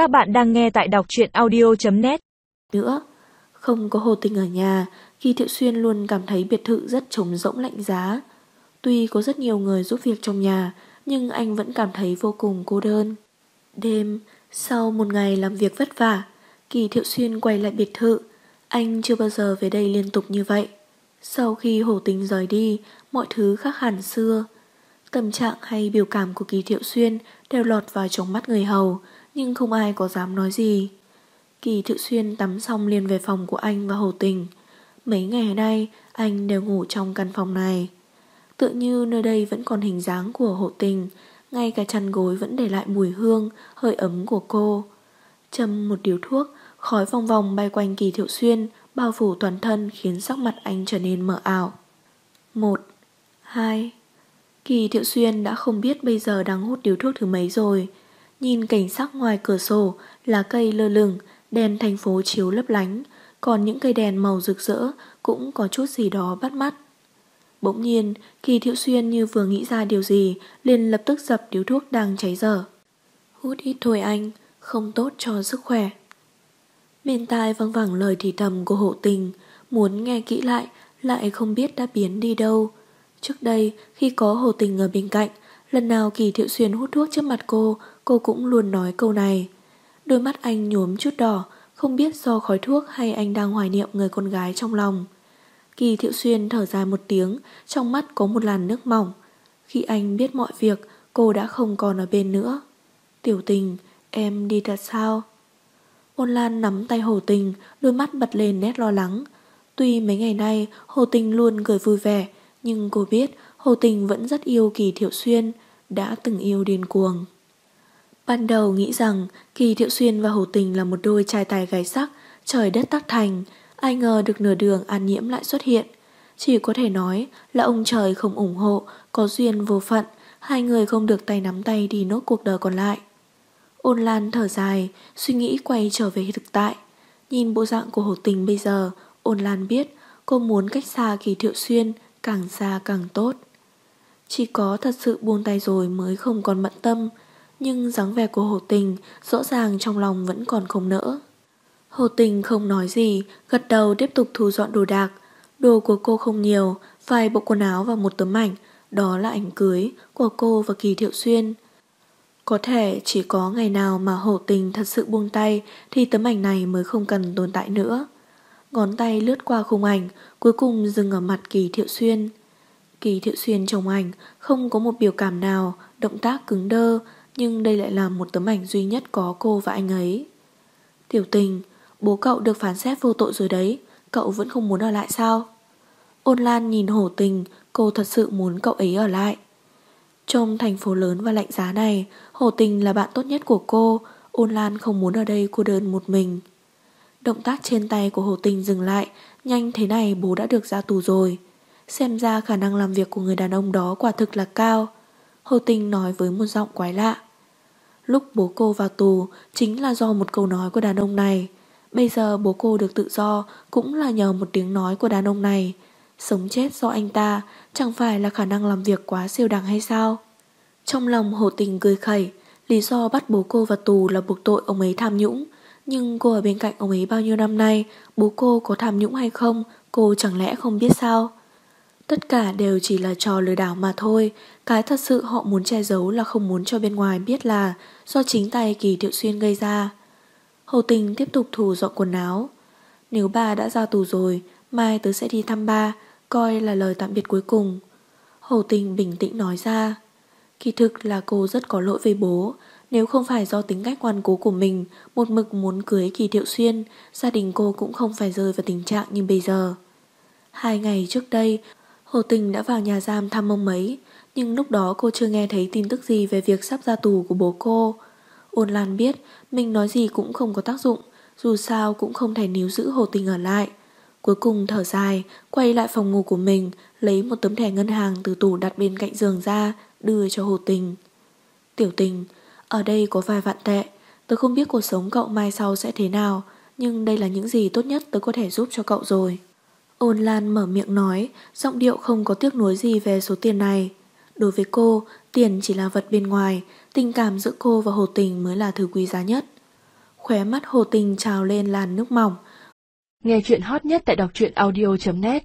Các bạn đang nghe tại đọc truyện audio.net Nữa, không có Hồ Tình ở nhà, khi Thiệu Xuyên luôn cảm thấy biệt thự rất trống rỗng lạnh giá. Tuy có rất nhiều người giúp việc trong nhà, nhưng anh vẫn cảm thấy vô cùng cô đơn. Đêm, sau một ngày làm việc vất vả, Kỳ Thiệu Xuyên quay lại biệt thự. Anh chưa bao giờ về đây liên tục như vậy. Sau khi Hồ Tình rời đi, mọi thứ khác hẳn xưa. Tâm trạng hay biểu cảm của Kỳ Thiệu Xuyên đều lọt vào trong mắt người hầu, nhưng không ai có dám nói gì. Kỳ Thự Xuyên tắm xong liền về phòng của anh và Hồ Tình. Mấy ngày nay, anh đều ngủ trong căn phòng này. Tự như nơi đây vẫn còn hình dáng của Hồ Tình, ngay cả chăn gối vẫn để lại mùi hương, hơi ấm của cô. Châm một điếu thuốc, khói vòng vòng bay quanh Kỳ Thiệu Xuyên, bao phủ toàn thân khiến sắc mặt anh trở nên mờ ảo. Một, hai, Kỳ Thiệu Xuyên đã không biết bây giờ đang hút điếu thuốc thứ mấy rồi. Nhìn cảnh sắc ngoài cửa sổ là cây lơ lửng, đèn thành phố chiếu lấp lánh, còn những cây đèn màu rực rỡ cũng có chút gì đó bắt mắt. Bỗng nhiên, Kỳ Thiệu Xuyên như vừa nghĩ ra điều gì, liền lập tức dập điếu thuốc đang cháy dở. Hút ít thôi anh, không tốt cho sức khỏe. Bên tai văng vẳng lời thì thầm của hộ tình, muốn nghe kỹ lại, lại không biết đã biến đi đâu. Trước đây, khi có Hồ Tình ở bên cạnh, lần nào Kỳ Thiệu Xuyên hút thuốc trước mặt cô, cô cũng luôn nói câu này. Đôi mắt anh nhuốm chút đỏ, không biết do khói thuốc hay anh đang hoài niệm người con gái trong lòng. Kỳ Thiệu Xuyên thở dài một tiếng, trong mắt có một làn nước mỏng. Khi anh biết mọi việc, cô đã không còn ở bên nữa. Tiểu tình, em đi thật sao? Ôn Lan nắm tay Hồ Tình, đôi mắt bật lên nét lo lắng. Tuy mấy ngày nay Hồ Tình luôn cười vui vẻ, nhưng cô biết Hồ Tình vẫn rất yêu Kỳ Thiệu Xuyên, đã từng yêu điên cuồng. Ban đầu nghĩ rằng Kỳ Thiệu Xuyên và Hồ Tình là một đôi trai tài gái sắc, trời đất tác thành, ai ngờ được nửa đường an nhiễm lại xuất hiện. Chỉ có thể nói là ông trời không ủng hộ, có duyên vô phận, hai người không được tay nắm tay đi nốt cuộc đời còn lại. Ôn Lan thở dài, suy nghĩ quay trở về thực tại. Nhìn bộ dạng của Hồ Tình bây giờ, Ôn Lan biết cô muốn cách xa Kỳ Thiệu Xuyên, càng xa càng tốt. Chỉ có thật sự buông tay rồi mới không còn bận tâm, nhưng dáng vẻ của Hồ Tình rõ ràng trong lòng vẫn còn không nỡ. Hồ Tình không nói gì, gật đầu tiếp tục thu dọn đồ đạc. Đồ của cô không nhiều, vài bộ quần áo và một tấm ảnh, đó là ảnh cưới của cô và Kỳ Thiệu Xuyên. Có thể chỉ có ngày nào mà Hồ Tình thật sự buông tay thì tấm ảnh này mới không cần tồn tại nữa. Ngón tay lướt qua khung ảnh, cuối cùng dừng ở mặt Kỳ Thiệu Xuyên. Kỳ Thiệu Xuyên trong ảnh không có một biểu cảm nào, động tác cứng đơ, nhưng đây lại là một tấm ảnh duy nhất có cô và anh ấy. Tiểu tình, bố cậu được phán xét vô tội rồi đấy, cậu vẫn không muốn ở lại sao? Ôn Lan nhìn hổ tình, cô thật sự muốn cậu ấy ở lại. Trong thành phố lớn và lạnh giá này, hổ tình là bạn tốt nhất của cô, ôn Lan không muốn ở đây cô đơn một mình. Động tác trên tay của Hồ Tình dừng lại, nhanh thế này bố đã được ra tù rồi. Xem ra khả năng làm việc của người đàn ông đó quả thực là cao. Hồ Tình nói với một giọng quái lạ. Lúc bố cô vào tù chính là do một câu nói của đàn ông này. Bây giờ bố cô được tự do cũng là nhờ một tiếng nói của đàn ông này. Sống chết do anh ta chẳng phải là khả năng làm việc quá siêu đẳng hay sao? Trong lòng Hồ Tình cười khẩy, lý do bắt bố cô vào tù là buộc tội ông ấy tham nhũng. Nhưng cô ở bên cạnh ông ấy bao nhiêu năm nay, bố cô có tham nhũng hay không, cô chẳng lẽ không biết sao? Tất cả đều chỉ là trò lừa đảo mà thôi, cái thật sự họ muốn che giấu là không muốn cho bên ngoài biết là do chính tay Kỳ Thiệu Xuyên gây ra. Hầu Tình tiếp tục thủ dọn quần áo. Nếu bà đã ra tù rồi, mai tớ sẽ đi thăm ba, coi là lời tạm biệt cuối cùng. Hầu Tình bình tĩnh nói ra. Kỳ thực là cô rất có lỗi với bố, nếu không phải do tính cách ngoan cố của mình, một mực muốn cưới Kỳ Thiệu Xuyên, gia đình cô cũng không phải rơi vào tình trạng như bây giờ. Hai ngày trước đây, Hồ Tình đã vào nhà giam thăm ông ấy, nhưng lúc đó cô chưa nghe thấy tin tức gì về việc sắp ra tù của bố cô. Ôn Lan biết mình nói gì cũng không có tác dụng, dù sao cũng không thể níu giữ Hồ Tình ở lại. Cuối cùng thở dài, quay lại phòng ngủ của mình, lấy một tấm thẻ ngân hàng từ tủ đặt bên cạnh giường ra, đưa cho Hồ Tình. Tiểu tình, ở đây có vài vạn tệ, tôi không biết cuộc sống cậu mai sau sẽ thế nào, nhưng đây là những gì tốt nhất tôi có thể giúp cho cậu rồi. Ôn Lan mở miệng nói, giọng điệu không có tiếc nuối gì về số tiền này. Đối với cô, tiền chỉ là vật bên ngoài, tình cảm giữa cô và Hồ Tình mới là thứ quý giá nhất. Khóe mắt Hồ Tình trào lên làn nước mỏng. Nghe chuyện hot nhất tại đọc truyện audio.net